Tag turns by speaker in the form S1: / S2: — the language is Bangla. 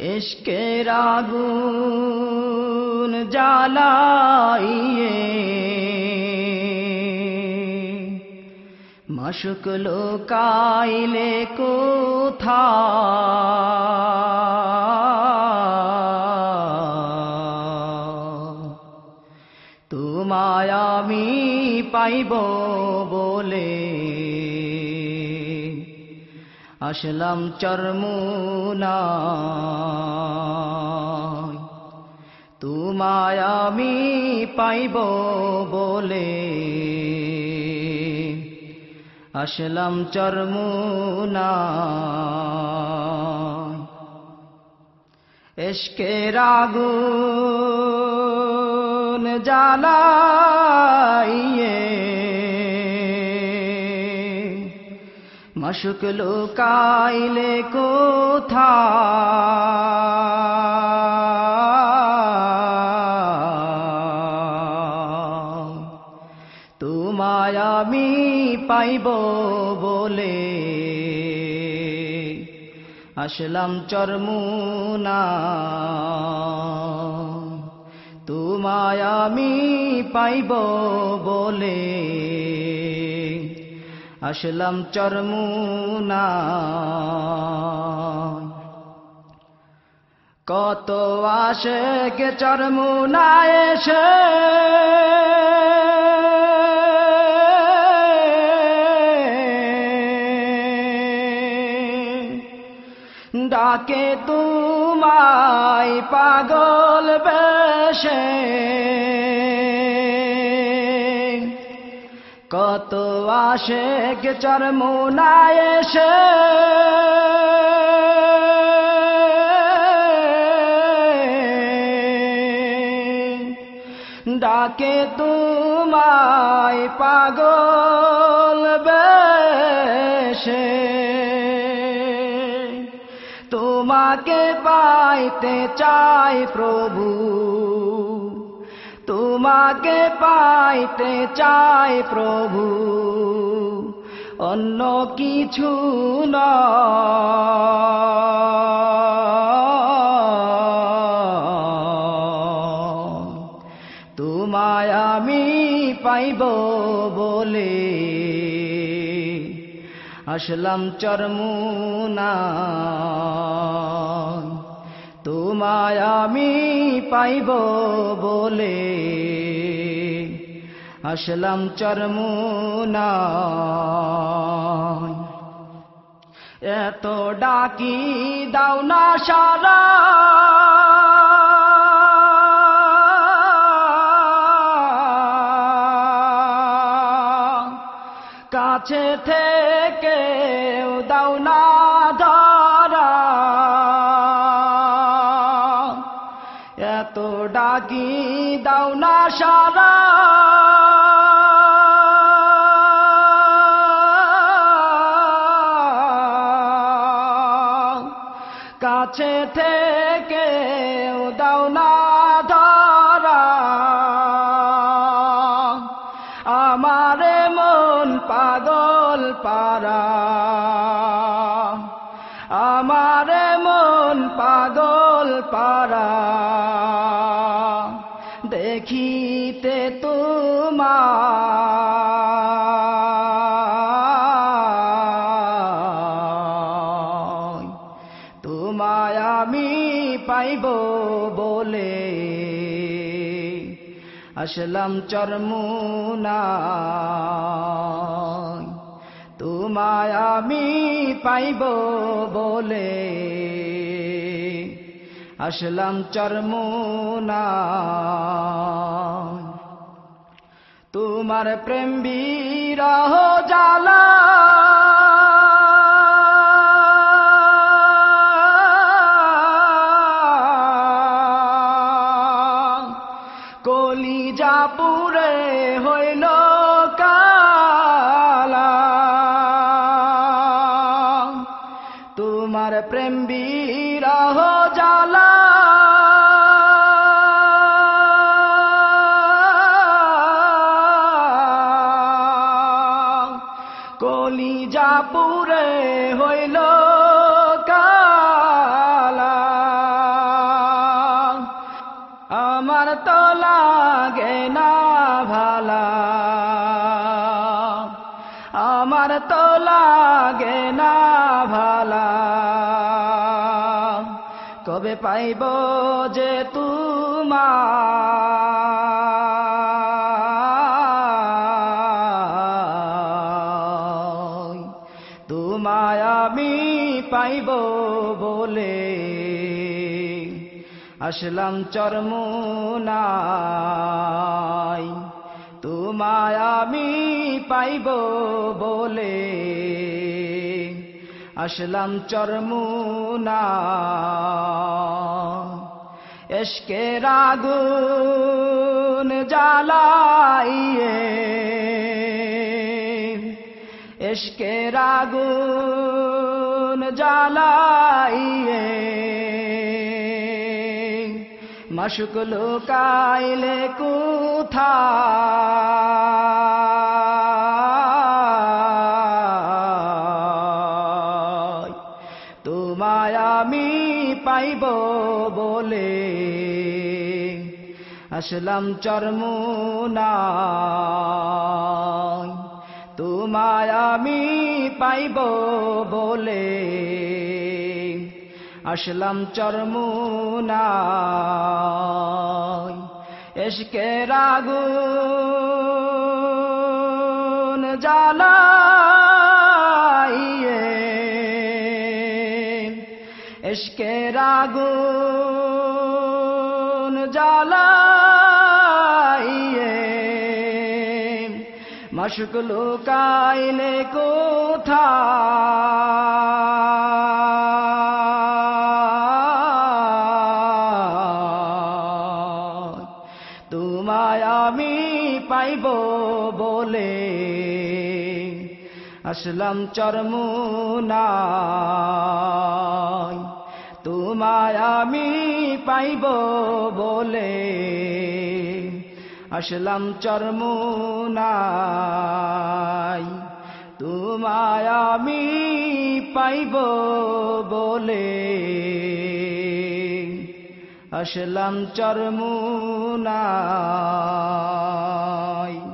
S1: ইশকের আগুন জ্বালাইয়ে। মশুক লোকাইলে কোথা তোমায় আমি পাইব বলে। আসলাম চরমুনা আমি পাইব বলে। আসলাম চরমুনা। এসকের আগুন জ্বালাইয়ে। মশুক লুকাইলে কোথা পাইব বলে। আসলাম চরমুনা। তোমায় আমি পাইব বলে। আসলাম চরমুনা। কত আসে কে চরমুনা এসে ডাকে তোমায় পাগল বেশে। কত আসে কে চরমুনায় এসে। ডাকে তোমায় পাগল তোমাকে পাইতে চাই প্রভু। তোমাকে পাইতে চাই প্রভু। অন্য কিছু তোমায় আসলাম চরমুনা। তোমায় আমি পাইব বলে। আসলাম চরমুনা। এত ডাকি দাও না সারা। কাছে থেকে দাও না ধরা। এত ডাকি দাও না সারা। কাছে থেকে দাও আমারে মন পাগল পারা। আমারে মন পাগল পারা। দেখিতে তোমায় আসলাম চরমুনা। তোমায় আমি পাইব বলে। আসলাম চরমুনা। তোমার প্রেম বিরহ জালা কলিজা পুরে হইল কালা। তোমার প্রেম বিরহ জালা কলিজা পুরে হইল তো লাগে না ভালা। আমার তো লাগে না ভালা। কবে পাইব যে তোমার তোমায় আমি পাইব আসলাম চরমুনাই তোমায় আমি পাইব বলে আসলাম চরমুনা এসকে রাগুন জ্বালাইয়ে এসকে রাগুন জ্বালাইয়ে মশুক লুকাইলে কুথা তোমায় আমি পাইব বলে আসলাম চরমুনা তোমায় আমি পাইব বলে আসলাম চরমুনা এসকে রাগুন জ্বালাইয়ে। এসকে রাগুন জ্বালাইয়ে। মশুক লুকাইলে কোথা আমি পাইব বলে। আসলাম চরমুনা তোমায় আমি পাইব বলে। আসলাম চরমুনাই তোমায় আমি পাইব বলে। আসলাম চরমুনাই